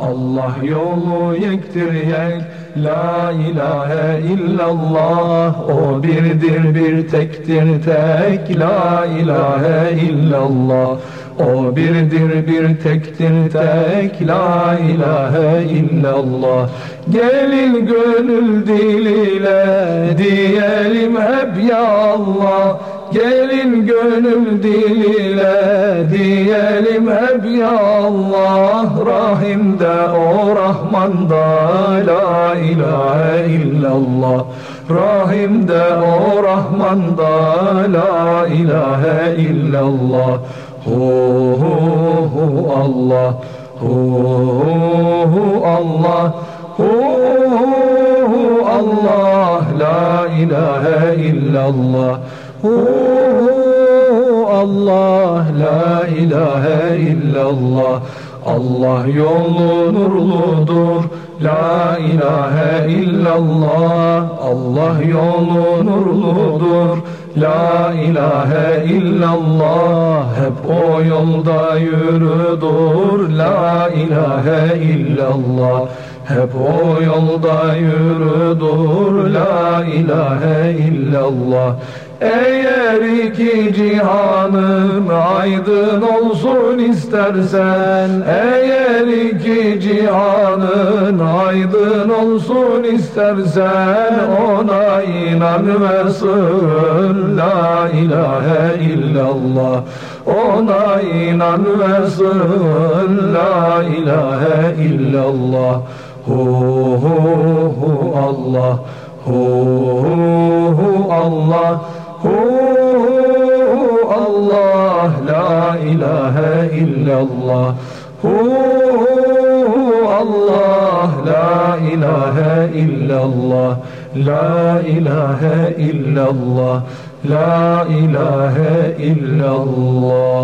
Allah yolu yektir yek La ilahe illallah. O birdir bir tektir tek La ilahe illallah. O birdir bir tektir tek La ilahe illallah. Gelin gönül diliyle Diyelim hep ya Allah Gelin gönül diliyle diyelim hep ya Allah Rahimde o Rahmanda la ilahe illallah. Rahimde o Rahmanda la ilahe illallah. Hu hu hu Allah Hu hu Allah Hu hu Allah La ilahe illallah Allah la ilahe illallah. Allah yolu nurludur La ilahe illallah. Allah yolu nurludur La ilahe illallah. Hep o yolda yürüdür La ilahe illallah. Hep o yolda yürüdür La ilahe illallah eğer iki cihanım aydın olsun istersen Eğer iki cihanın aydın olsun istersen Ona inan ve sığın La ilahe illallah Ona inan ve sığın La ilahe illallah Hu hu hu Allah Hu hu Allah Hu Allah la ilahe illallah Hu Allah la ilahe illallah La ilahe illallah La ilahe illallah